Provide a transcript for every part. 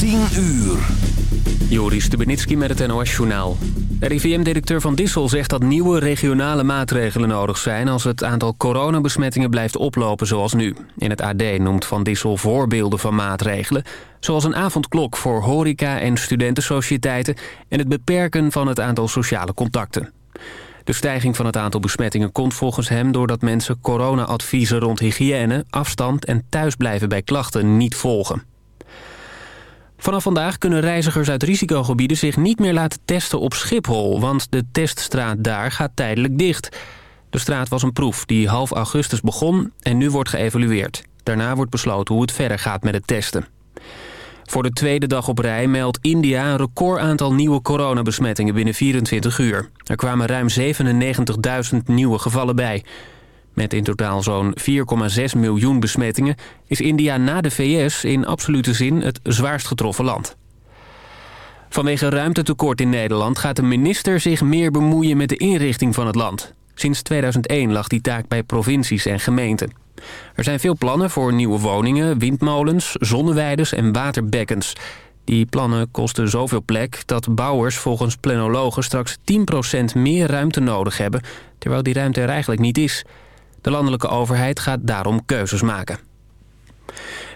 10 uur. Joris Stubenitski met het NOS-journaal. RIVM-directeur Van Dissel zegt dat nieuwe regionale maatregelen nodig zijn... als het aantal coronabesmettingen blijft oplopen zoals nu. In het AD noemt Van Dissel voorbeelden van maatregelen... zoals een avondklok voor horeca- en studentensociëteiten... en het beperken van het aantal sociale contacten. De stijging van het aantal besmettingen komt volgens hem... doordat mensen corona-adviezen rond hygiëne, afstand en thuisblijven bij klachten niet volgen. Vanaf vandaag kunnen reizigers uit risicogebieden zich niet meer laten testen op Schiphol... want de teststraat daar gaat tijdelijk dicht. De straat was een proef die half augustus begon en nu wordt geëvalueerd. Daarna wordt besloten hoe het verder gaat met het testen. Voor de tweede dag op rij meldt India een recordaantal nieuwe coronabesmettingen binnen 24 uur. Er kwamen ruim 97.000 nieuwe gevallen bij. Met in totaal zo'n 4,6 miljoen besmettingen... is India na de VS in absolute zin het zwaarst getroffen land. Vanwege ruimtetekort in Nederland gaat de minister zich meer bemoeien met de inrichting van het land. Sinds 2001 lag die taak bij provincies en gemeenten. Er zijn veel plannen voor nieuwe woningen, windmolens, zonneweiders en waterbekkens. Die plannen kosten zoveel plek dat bouwers volgens planologen straks 10% meer ruimte nodig hebben... terwijl die ruimte er eigenlijk niet is... De landelijke overheid gaat daarom keuzes maken.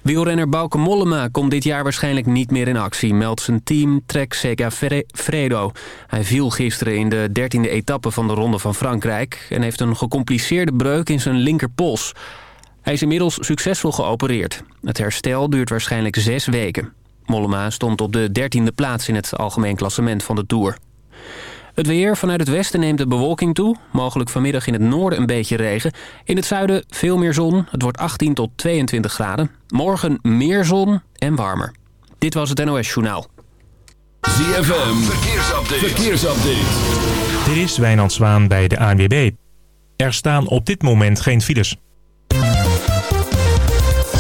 Wielrenner Bauke Mollema komt dit jaar waarschijnlijk niet meer in actie... meldt zijn team Trek Sega Fredo. Hij viel gisteren in de dertiende etappe van de Ronde van Frankrijk... en heeft een gecompliceerde breuk in zijn linkerpols. Hij is inmiddels succesvol geopereerd. Het herstel duurt waarschijnlijk zes weken. Mollema stond op de dertiende plaats in het algemeen klassement van de Tour. Het weer vanuit het westen neemt de bewolking toe. Mogelijk vanmiddag in het noorden een beetje regen. In het zuiden veel meer zon. Het wordt 18 tot 22 graden. Morgen meer zon en warmer. Dit was het NOS Journaal. ZFM, verkeersupdate. verkeersupdate. Dit is Wijnand Zwaan bij de ANWB. Er staan op dit moment geen files.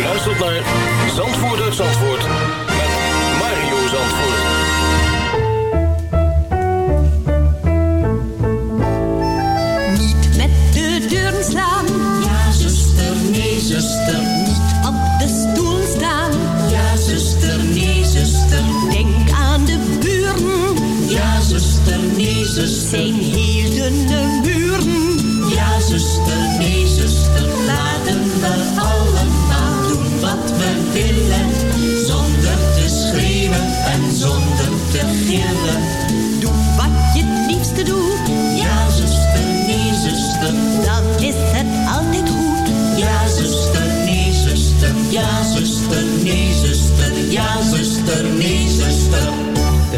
U luistert naar Zandvoort uit Zandvoort met Mario Zandvoort. Niet met de deuren slaan. Ja, zuster, nee, zuster. Niet op de stoel staan. Ja, zuster, nee, zuster. Denk aan de buren. Ja, zuster, nee, zuster. Zijn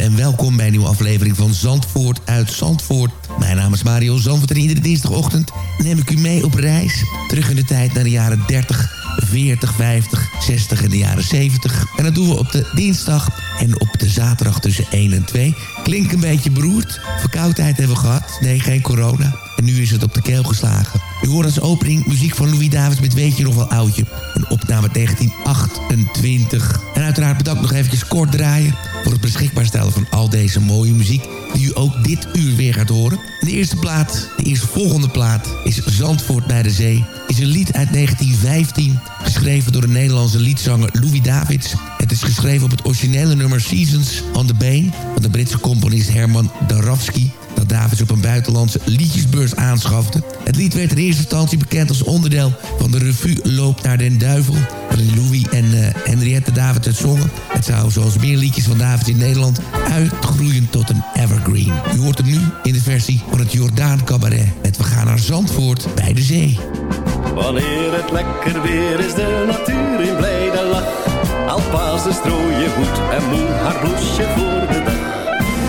En welkom bij een nieuwe aflevering van Zandvoort uit Zandvoort. Mijn naam is Mario Zandvoort en iedere dinsdagochtend neem ik u mee op reis. Terug in de tijd naar de jaren 30, 40, 50, 60 en de jaren 70. En dat doen we op de dinsdag en op de zaterdag tussen 1 en 2. Klinkt een beetje beroerd. Verkoudheid hebben we gehad. Nee, geen corona. En nu is het op de keel geslagen. U hoort als opening muziek van Louis Davids met Weet je nog wel oudje. Een opname 1928. En uiteraard bedankt nog eventjes kort draaien... voor het beschikbaar stellen van al deze mooie muziek... die u ook dit uur weer gaat horen. En de eerste plaat, de eerste volgende plaat... is Zandvoort bij de Zee. Is een lied uit 1915... geschreven door de Nederlandse liedzanger Louis Davids... Het is geschreven op het originele nummer Seasons on the Bane... van de Britse componist Herman Daravsky dat Davids op een buitenlandse liedjesbeurs aanschafte. Het lied werd in eerste instantie bekend als onderdeel van de revue Loop naar den Duivel... waarin Louis en uh, Henriette Davids het zongen. Het zou zoals meer liedjes van Davids in Nederland uitgroeien tot een evergreen. U hoort hem nu in de versie van het Jordaan Cabaret... met We gaan naar Zandvoort bij de zee. Wanneer het lekker weer is, de natuur in blijde lach. De strooien goed en moe haar bloesje voor de dag.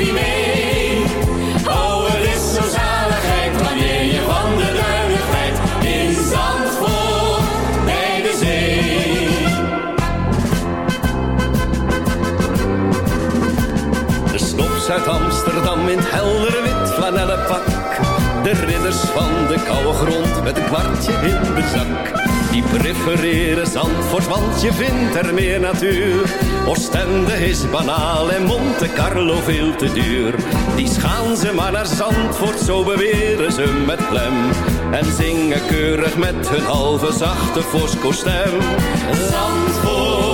koffie mee. Oh, het is zo zaligheid wanneer je van de duinen glijdt. In Zandvoort bij de zee. De snops uit Amsterdam in het heldere wit flanellen pak. De ridders van de koude grond met een kwartje in de zak. Die prefereren Zandvoort, want je vindt er meer natuur. Oostende is banaal en Monte Carlo veel te duur. Die schaan ze maar naar Zandvoort, zo beweren ze met klem. En zingen keurig met hun halve zachte fosco-stem. Zandvoort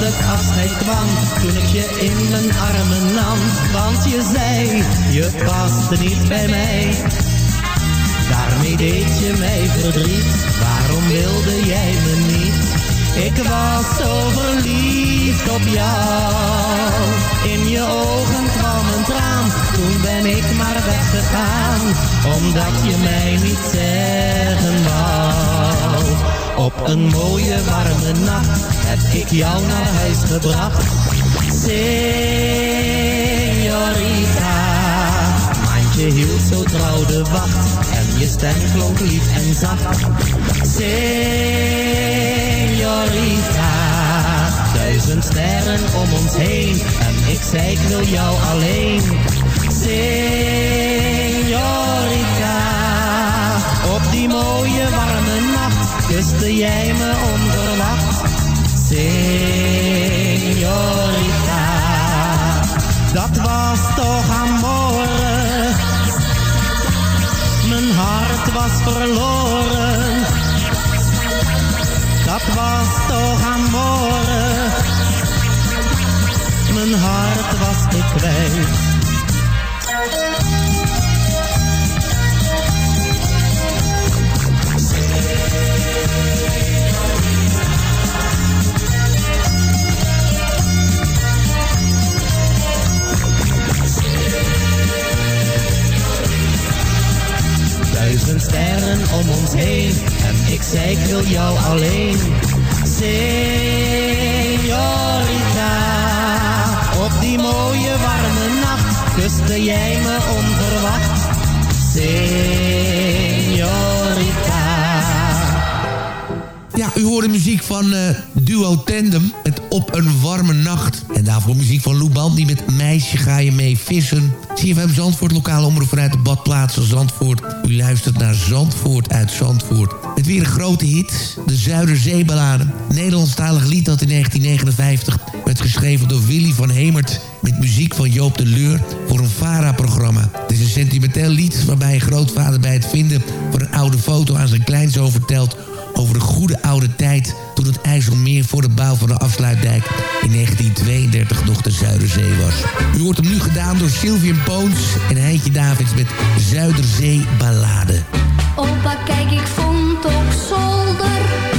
dat het afscheid kwam, toen ik je in mijn armen nam. Want je zei, je past niet bij mij. Daarmee deed je mij verdriet, waarom wilde jij me niet? Ik was zo verliefd op jou. In je ogen kwam een traan, toen ben ik maar weggegaan. Omdat je mij niet zeggen wou. Op een mooie warme nacht heb ik jou naar huis gebracht. Señorita, mandje hield zo trouw de wacht. En je stem klonk lief en zacht. Señorita, duizend sterren om ons heen. En ik zei ik wil jou alleen. Señorita, op die mooie warme kuste jij me onverwacht. Señorita, dat was toch amore. Mijn hart was verloren. Dat was toch amore. Mijn hart was kwijt. Duizend sterren om ons heen en ik zei ik wil jou alleen. Señorita, op die mooie warme nacht kuste jij me onverwacht. U hoorde muziek van eh, Duo Tandem met Op een warme nacht. En daarvoor muziek van Lou Bandy met Meisje ga je mee vissen. CFM Zandvoort, lokale omroep vanuit de badplaats van Zandvoort. U luistert naar Zandvoort uit Zandvoort. Met weer een grote hit, de Zuiderzeeballade. Nederlandstalig lied dat in 1959 werd geschreven door Willy van Hemert... met muziek van Joop de Leur voor een VARA-programma. Het is een sentimenteel lied waarbij een grootvader bij het vinden van een oude foto aan zijn kleinzoon vertelt over de goede oude tijd toen het IJsselmeer voor de bouw van de afsluitdijk in 1932 nog de Zuiderzee was. U wordt hem nu gedaan door Sylvian Poons en Heintje Davids met Zuiderzee Ballade. Opa, kijk, ik vond op zolder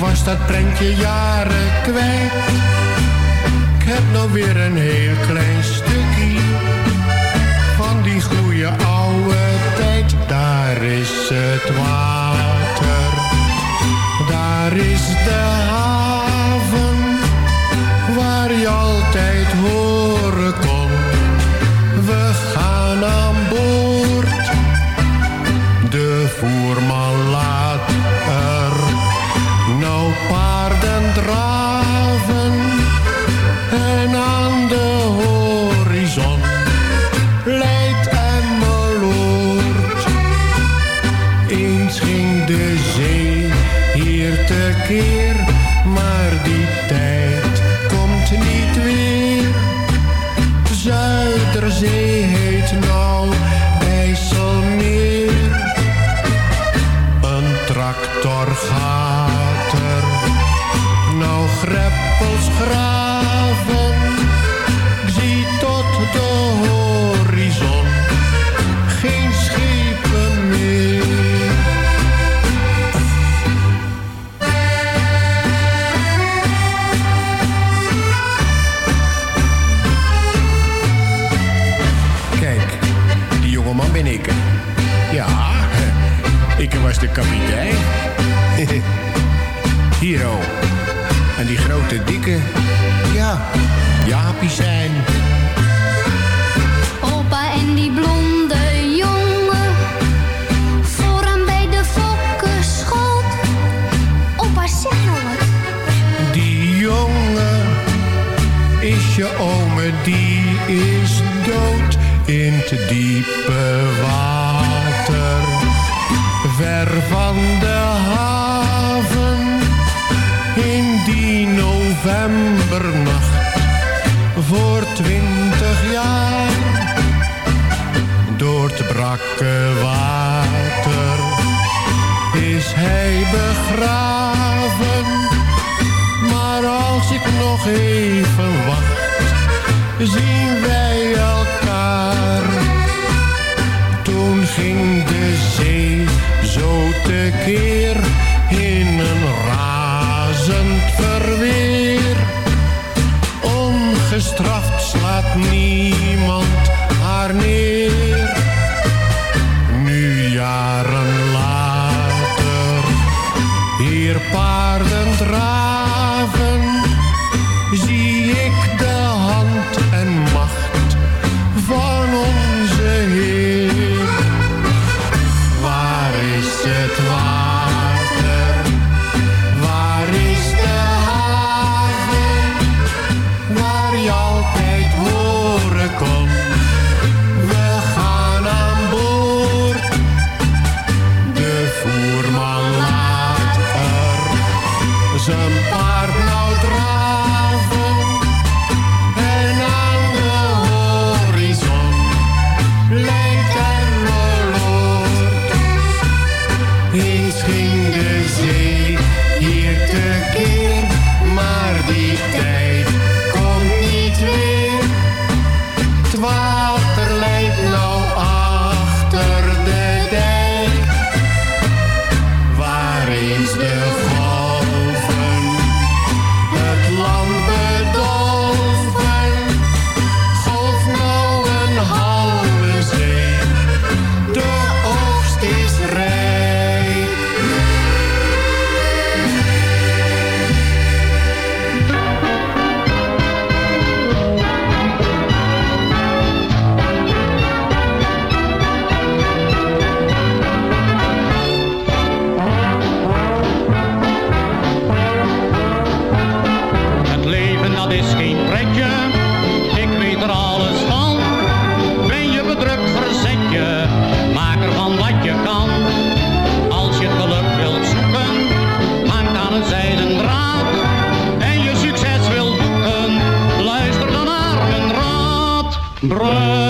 was dat prentje jaren kwijt. Ik heb nou weer een heel klein stukje van die goede oude tijd. Daar is het water, daar is de tijd komt niet weer. Zuiderzee Brother.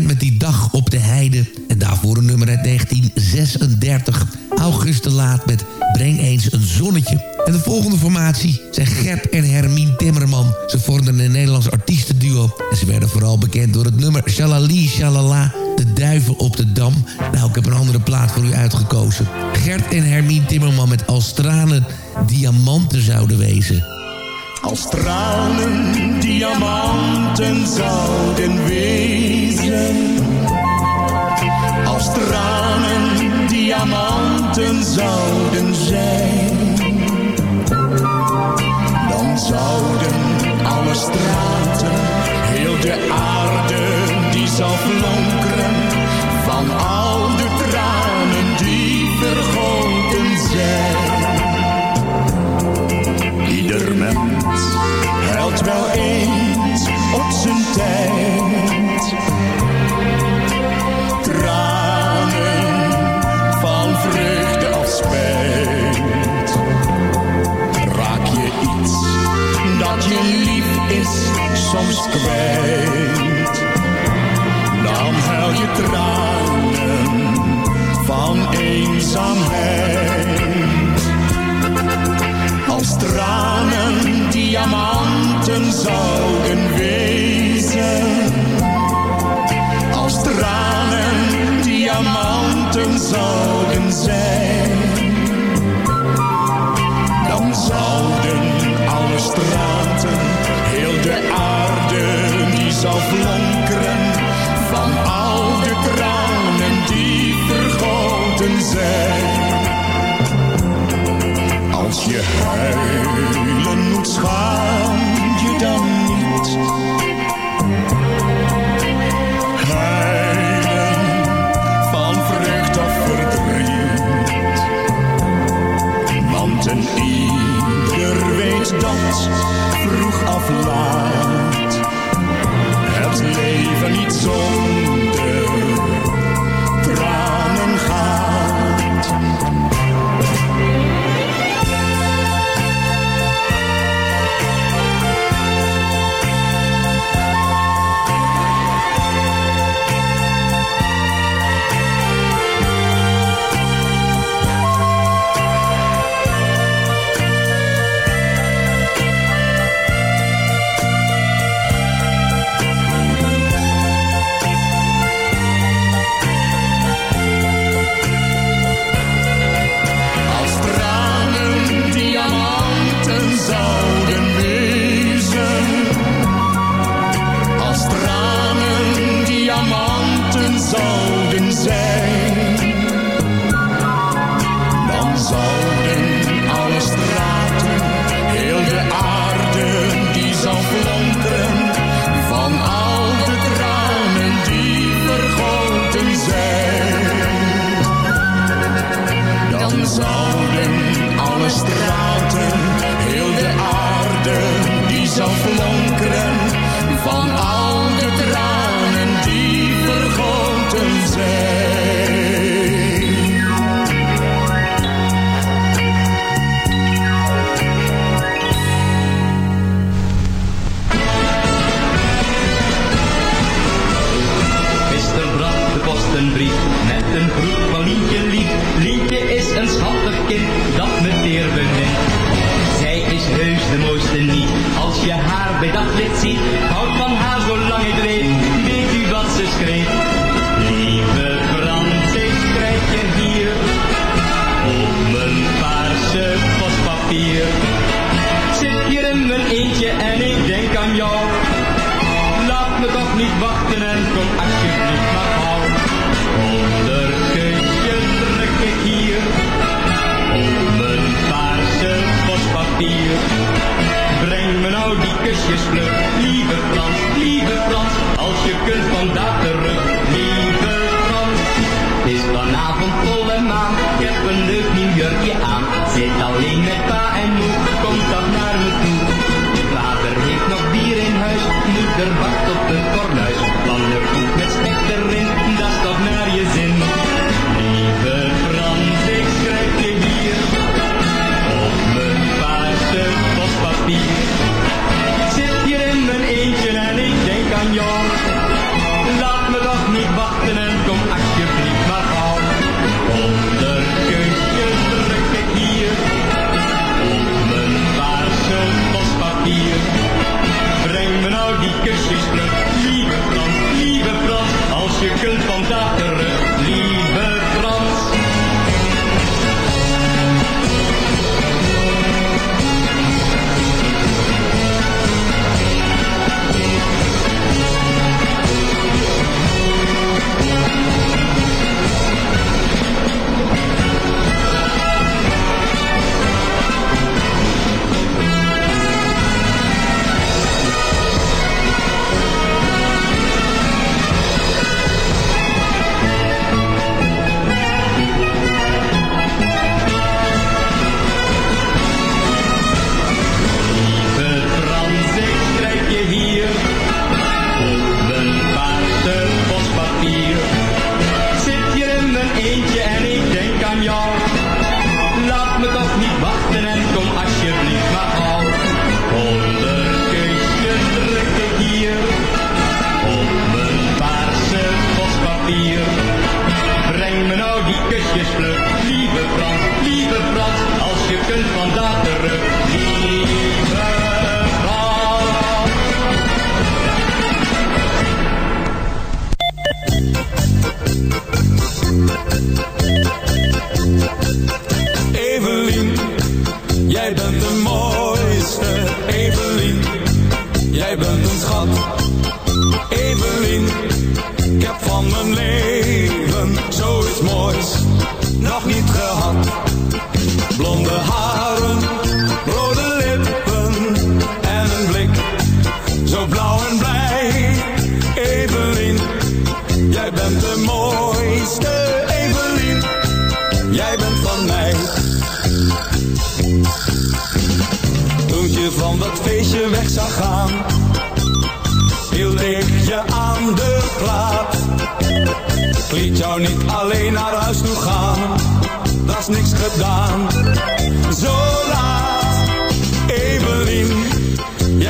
met die dag op de heide. En daarvoor een nummer uit 1936. August de Laat met Breng eens een zonnetje. En de volgende formatie zijn Gert en Hermine Timmerman. Ze vormden een Nederlands artiestenduo. En ze werden vooral bekend door het nummer Shalali Shalala. De duiven op de dam. Nou, ik heb een andere plaat voor u uitgekozen. Gert en Hermine Timmerman met Als tranen diamanten zouden wezen. Als tranen diamanten zouden wezen. Als tranen diamanten zouden zijn. Dan zouden alle straten, heel de aarde, die zou flonkeren. Van al de tranen die vergoten zijn. Ieder mens huilt wel eens op zijn tijd. Je lief is soms kwijt. Dan huil je tranen van eenzaamheid. Als tranen diamanten zouden wezen. Als tranen diamanten zouden zijn. Dan zouden straten, heel de aarde, die zou flonkeren. Van al de tranen die vergoten zijn. Als je huilen moet, schaam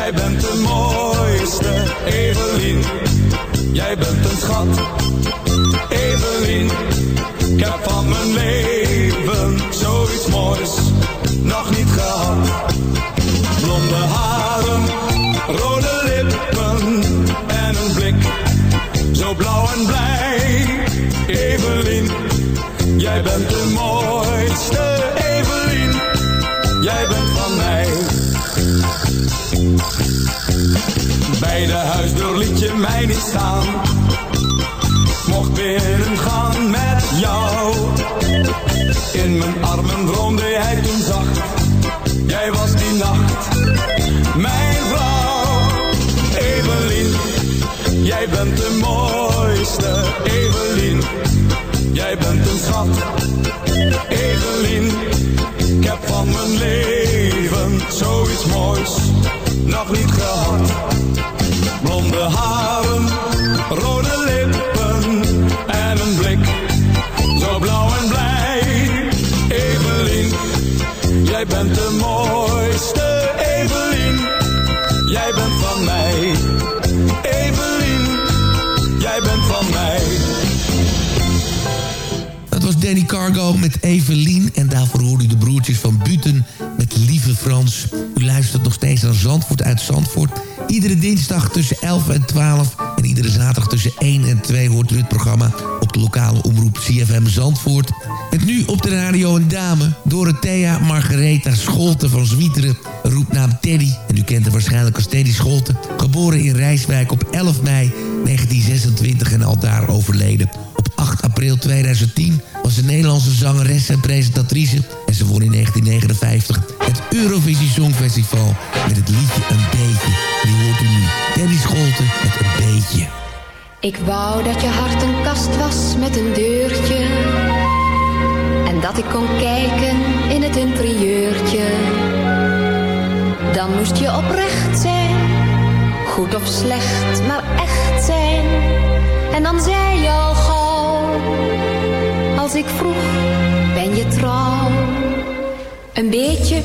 jij bent de mooiste. Evelien, jij bent een schat. Evelien, ik heb van mijn leven zoiets moois nog niet gehad. Blonde haren, rode lippen en een blik zo blauw en blij. Evelien, jij bent de mooiste. Evelien, jij bent van mij. Bij de huisdeur liet je mij niet staan. Mocht binnen gaan met jou. In mijn armen droomde jij toen zacht. Jij was die nacht mijn vrouw. Evelien, jij bent de mooiste. Evelien, jij bent een schat. Evelien, ik heb van mijn leven zoiets moois nog niet gehad. Blonde haren, rode lippen en een blik zo blauw en blij. Evelien, jij bent de mooiste. Evelien, jij bent van mij. Evelien, jij bent van mij. Dat was Danny Cargo met Evelien. En daarvoor uit Zandvoort. Iedere dinsdag tussen 11 en 12. En iedere zaterdag tussen 1 en 2 hoort u het programma op de lokale omroep CFM Zandvoort. Met nu op de radio een dame, Dorothea Margaretha Scholten van Zwieteren, roepnaam Teddy. En u kent haar waarschijnlijk als Teddy Scholten. Geboren in Rijswijk op 11 mei 1926 en al daar overleden. Op 8 april 2010 was ze Nederlandse zangeres en presentatrice... en ze won in 1959 het Eurovisie Songfestival met het liedje Een Beetje. Die hoort u nu. Danny Scholten met Een Beetje. Ik wou dat je hart een kast was met een deurtje. En dat ik kon kijken in het interieurtje. Dan moest je oprecht zijn. Goed of slecht, maar echt zijn. En dan zei je al. Als ik vroeg, ben je trouw? Een beetje.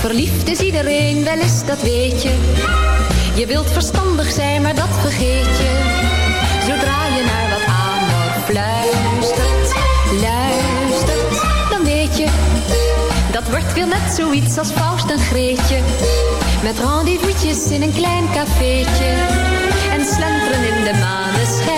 Verliefd is iedereen, wel eens, dat weet je. Je wilt verstandig zijn, maar dat vergeet je. Zodra je naar wat amor fluistert, luistert, dan weet je. Dat wordt weer net zoiets als Faust en Greetje. Met rendezvous'tjes in een klein cafeetje. En slenteren in de maneschijn.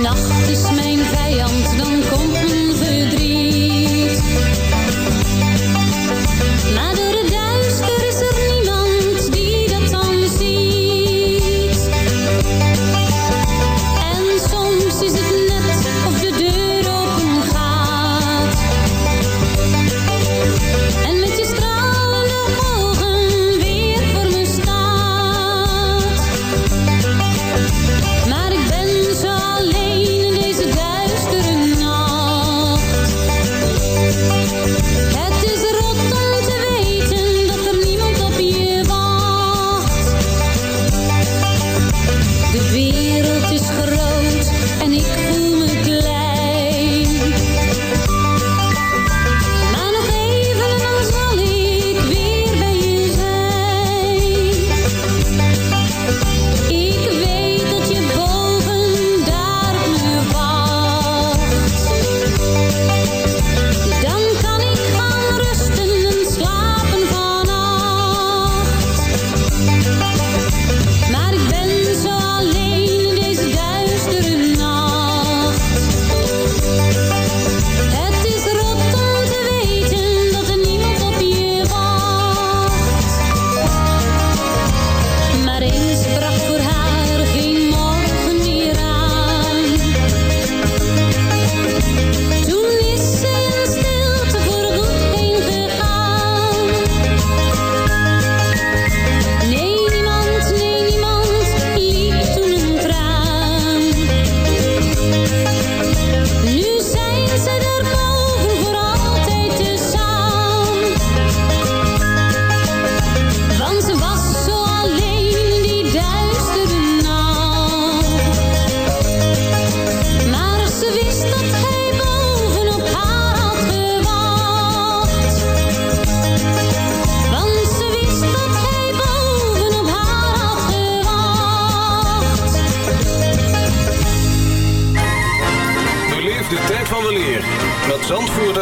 nacht is mijn vijand, dan komt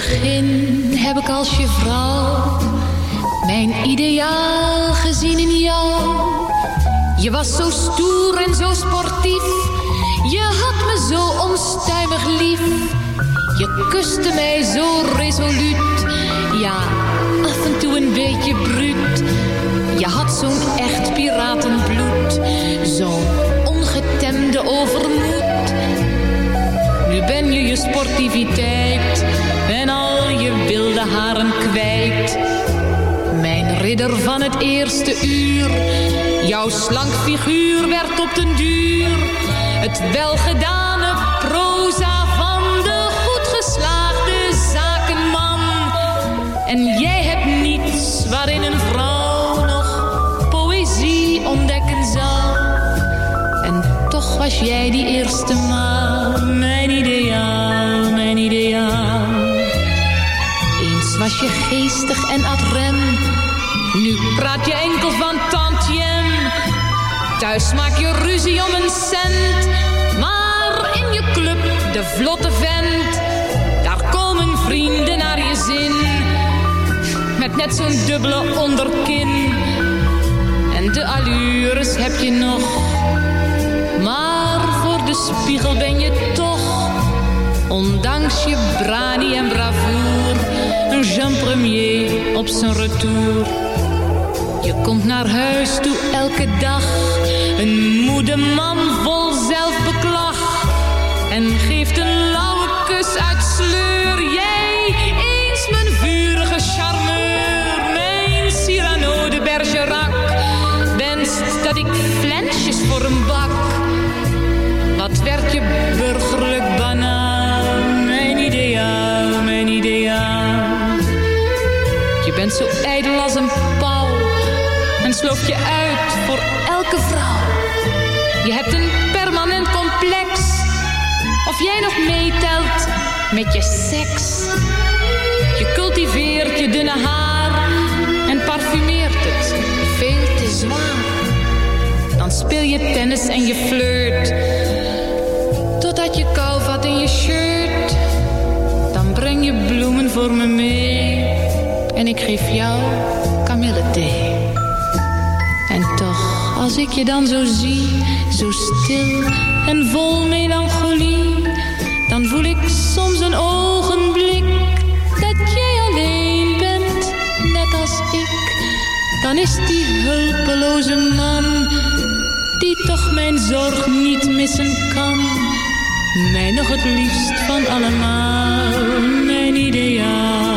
Begin heb ik als je vrouw mijn ideaal gezien in jou. Je was zo stoer en zo sportief, je had me zo onstuimig lief. Je kuste mij zo resoluut, ja, af en toe een beetje bruut. Je had zo'n echt piratenbloed, zo'n ongetemde overmoed. Nu ben je je sportiviteit haren kwijt. Mijn ridder van het eerste uur, jouw slank figuur werd op den duur. Het welgedane proza van de goed geslaagde zakenman. En jij hebt niets waarin een vrouw nog poëzie ontdekken zal. En toch was jij die eerste maal je geestig en ad rem, nu praat je enkel van tantiem. Thuis maak je ruzie om een cent, maar in je club de vlotte vent, daar komen vrienden naar je zin. Met net zo'n dubbele onderkin, en de allures heb je nog. Maar voor de spiegel ben je toch, ondanks je brani en bravoer, een Jean Premier op zijn retour. Je komt naar huis toe elke dag, een moede man vol zelfbeklag. En geeft een lauwe kus uit sleur, jij eens mijn vurige charmeur, mijn Cyrano de Bergerac. Wenst dat ik flensjes voor een bak. Wat werd je burgerlijk zo ijdel als een pauw en sloof je uit voor elke vrouw. Je hebt een permanent complex, of jij nog meetelt met je seks. Je cultiveert je dunne haar en parfumeert het veel te zwaar. Dan speel je tennis en je flirt. Totdat je kou vat in je shirt. Dan breng je bloemen voor me mee. En ik geef jou kamillethee. En toch, als ik je dan zo zie, zo stil en vol melancholie. Dan voel ik soms een ogenblik dat jij alleen bent, net als ik. Dan is die hulpeloze man, die toch mijn zorg niet missen kan. Mij nog het liefst van allemaal, mijn ideaal,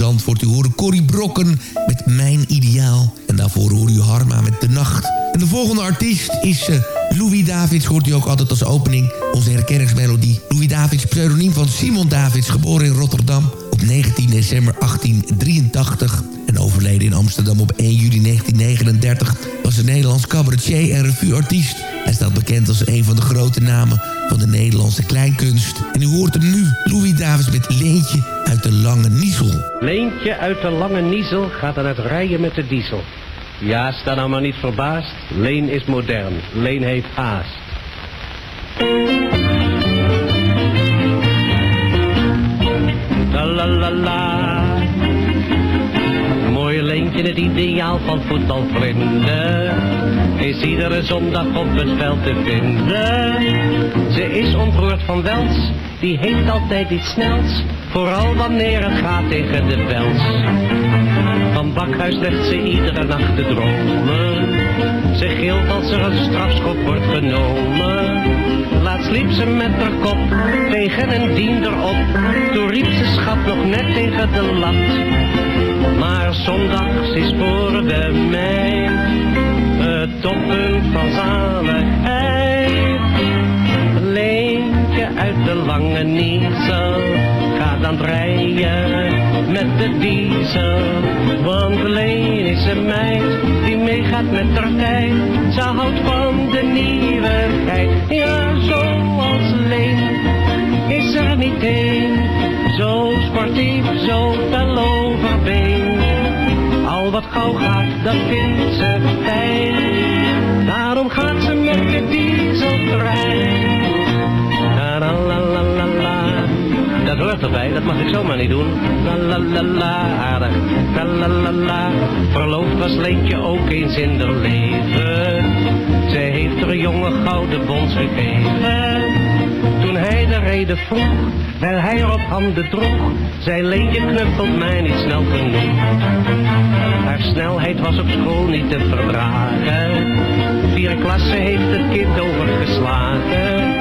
Zandvoort. U hoorde Corrie Brokken met Mijn Ideaal. En daarvoor hoorde u Harma met De Nacht. En de volgende artiest is eh, Louis Davids. Hoort u ook altijd als opening onze herkenningsmelodie. Louis Davids, pseudoniem van Simon Davids, geboren in Rotterdam op 19 december 1883. En overleden in Amsterdam op 1 juli 1939 was een Nederlands cabaretier en revueartiest. Hij staat bekend als een van de grote namen van de Nederlandse kleinkunst. En u hoort hem nu, Louis Davis met Leentje uit de Lange Niesel. Leentje uit de lange niezel gaat aan het rijden met de diesel. Ja, sta nou maar niet verbaasd. Leen is modern. Leen heeft haast. La la la la. Leentje, het ideaal van voetbalvrienden. Is iedere zondag op het veld te vinden. Ze is ontroerd van wels, die heeft altijd iets snels. Vooral wanneer het gaat tegen de wels. Van Bakhuis legt ze iedere nacht te dromen. Ze gilt als er een strafschop wordt genomen. Laatst liep ze met haar kop tegen een diender op. Toen riep ze schat nog net tegen de lat. Maar zondags is voor de mij het toppunt van zaligheid. Leentje uit de lange niezel gaat aan het rijden met de diesel. Want Leen is een meid die meegaat met haar tijd. Ze houdt van de nieuwigheid. Ja, zoals Leen is er niet één. Zo sportief, zo fel overbeen. Al wat gauw gaat, dat vindt ze fijn. Daarom gaat ze met de dieseltrein. Hoort erbij, dat mag ik zomaar niet doen. La la la la, aardig. La la was Leentje ook eens in haar leven. Zij heeft haar jonge gouden bons gegeven. Toen hij de reden vroeg, terwijl hij er op handen droeg, zei Leentje knuffelt mij niet snel genoeg. Haar snelheid was op school niet te verdragen. Vier klasse heeft het kind overgeslagen.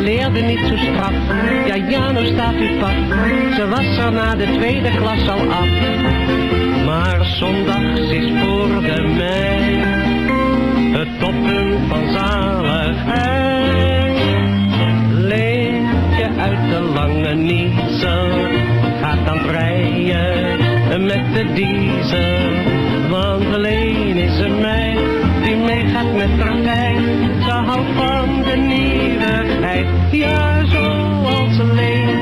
Leerde niet zo straf, ja ja, nou staat u pap. Ze was er na de tweede klas al af. Maar zondags is voor de mij het toppunt van zaligheid. Leentje uit de lange niezel gaat aan het rijden met de diesel. Want Leen is een meid die meegaat met haar tijd. Ze houdt van de nieuwigheid, ja zoals Leen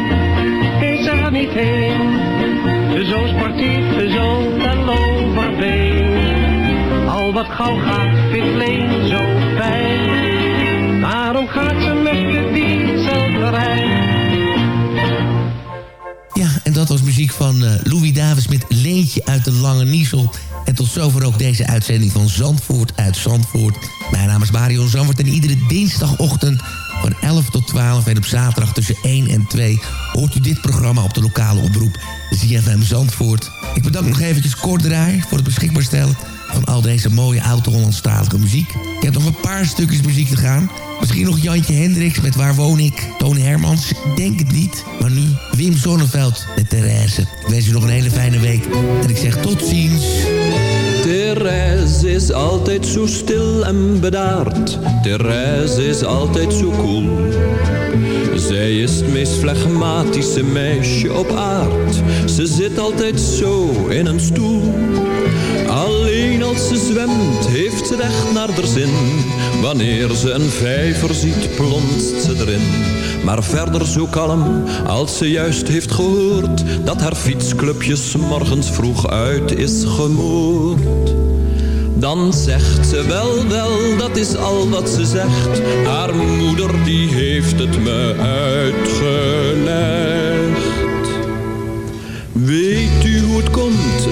is er niet heen. Zo sportief, zo fel overbeen. Al wat gauw gaat, vindt Leen zo fijn. Daarom gaat ze met de rijden. Ja, en dat was muziek van eh, Louis Davis met Leentje uit de Lange Niesel. En tot zover ook deze uitzending van Zandvoort uit Zandvoort. Mijn naam is Mario Zandvoort en iedere dinsdagochtend van 11 tot 12 en op zaterdag tussen 1 en 2 hoort u dit programma op de lokale omroep ZFM Zandvoort. Ik bedank nog eventjes Kort Draai voor het beschikbaar stellen van al deze mooie oud-Hollandstalige muziek. Ik heb nog een paar stukjes muziek te gaan. Misschien nog Jantje Hendricks met Waar woon ik? Toon Hermans, denk het niet. Maar nu Wim Zonneveld met Therese. Ik wens u nog een hele fijne week. En ik zeg tot ziens. Therese is altijd zo stil en bedaard. Therese is altijd zo koel. Zij is het meest flegmatische meisje op aard. Ze zit altijd zo in een stoel. Alleen als ze zwemt heeft ze recht naar haar zin. Wanneer ze een vijver ziet plonst ze erin. Maar verder zo kalm als ze juist heeft gehoord Dat haar fietsclubje 's morgens vroeg uit is gemoord dan zegt ze wel, wel, dat is al wat ze zegt. Haar moeder die heeft het me uitgelegd. Weet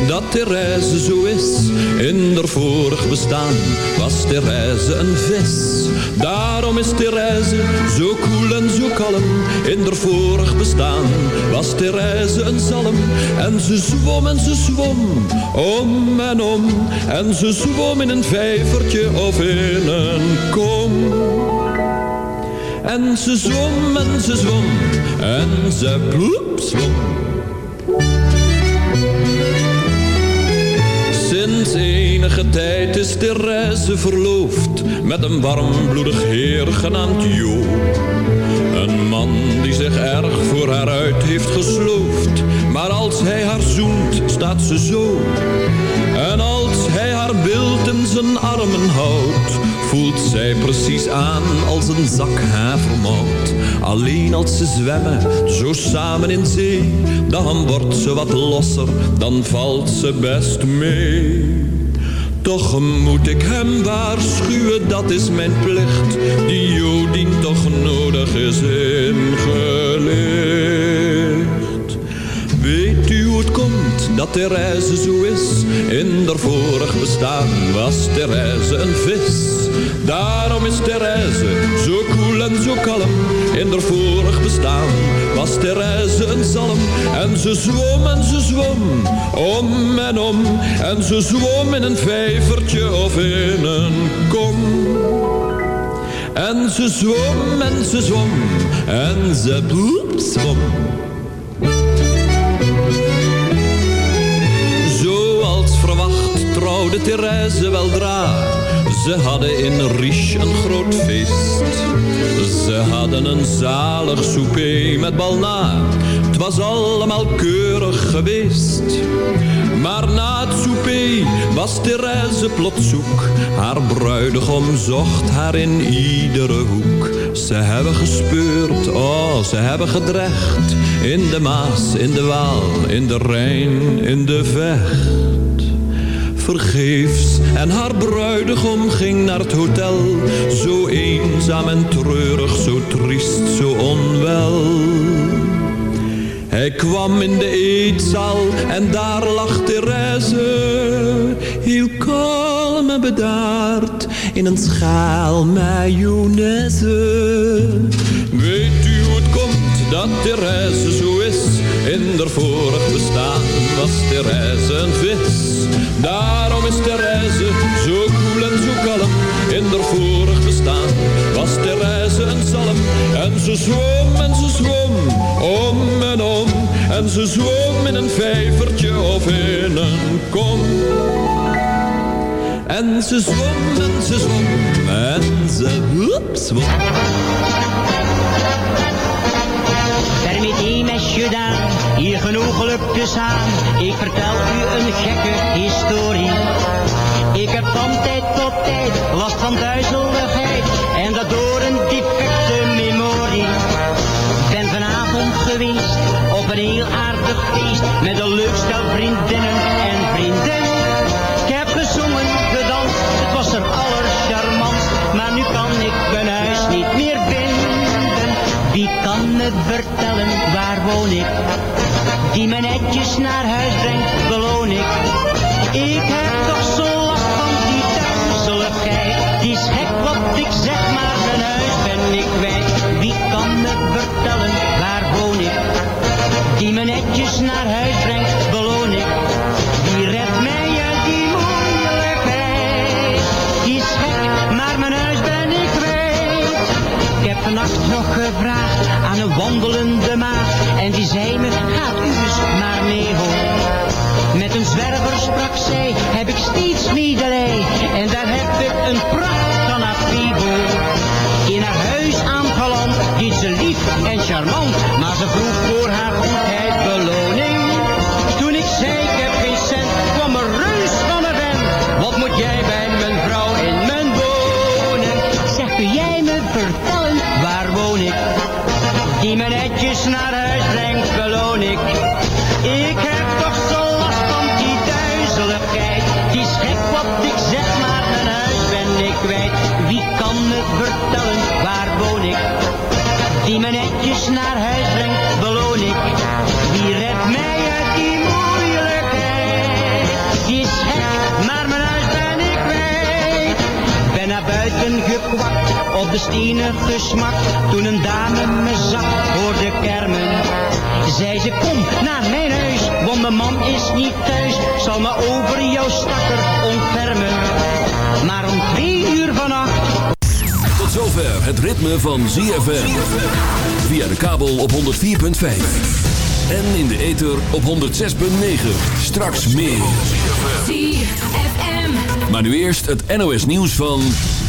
dat Therese zo is? In haar vorig bestaan was Therese een vis. Daarom is Therese zo koel en zo kalm. In haar vorig bestaan was Therese een zalm. En ze zwom en ze zwom, om en om. En ze zwom in een vijvertje of in een kom. En ze zwom en ze zwom, en ze ploep zwom. Tijd is Therese verloofd met een warmbloedig heer genaamd Jo. Een man die zich erg voor haar uit heeft gesloofd, maar als hij haar zoent staat ze zo. En als hij haar beeld in zijn armen houdt, voelt zij precies aan als een zak havermout. Alleen als ze zwemmen, zo samen in zee, dan wordt ze wat losser, dan valt ze best mee. Toch moet ik hem waarschuwen, dat is mijn plicht, die Jodien toch nodig is ingelicht. Weet u hoe het komt dat Therese zo is? In haar vorig bestaan was Therese een vis. Daarom is Therese zo koel en zo kalm. In haar was Therese een zalm. En ze zwom en ze zwom, om en om. En ze zwom in een vijvertje of in een kom. En ze zwom en ze zwom en ze bloep zwom. Zoals verwacht trouwde Therese weldra. Ze hadden in Riche een groot feest. Ze hadden een zalig souper met balna. Het was allemaal keurig geweest. Maar na het souper was Therese plots zoek. Haar bruidegom zocht haar in iedere hoek. Ze hebben gespeurd, oh, ze hebben gedrecht. In de Maas, in de Waal, in de Rijn, in de Vecht vergeefs. En haar bruidegom ging naar het hotel. Zo eenzaam en treurig, zo triest, zo onwel. Hij kwam in de eetzaal en daar lag Therese. Heel kalm en bedaard in een schaal mayonaise. Weet u hoe het komt dat Therese zo is? In haar vorig bestaan was Therese een vis. Daarom is Therese zo koel en zo kalm. In haar vorig bestaan was Therese een zalm. En ze zwom en ze zwom, om en om. En ze zwom in een vijvertje of in een kom. En ze zwom en ze zwom en ze woep, zwom. Permitteer mesje dan, hier genoeg gelukjes aan. Ik vertel u een gekke historie. Ik heb van tijd tot tijd last van duizeligheid. En dat door een defecte memorie. Ben vanavond geweest op een heel aardig feest. Met een leuk stel vriendinnen en vrienden. Ik heb gezongen, gedanst, het was er allercharmantst. Maar nu kan ik mijn huis niet meer vinden. Wie kan me vertellen, waar woon ik? Die me netjes de stenen gesmakt. Toen een dame me zag, hoorde kermen. Zei ze, kom naar mijn huis, want mijn man is niet thuis. Zal me over jouw stakker ontfermen. Maar om twee uur vannacht Tot zover het ritme van ZFM. Via de kabel op 104.5. En in de ether op 106.9. Straks meer. ZFM. Maar nu eerst het NOS nieuws van...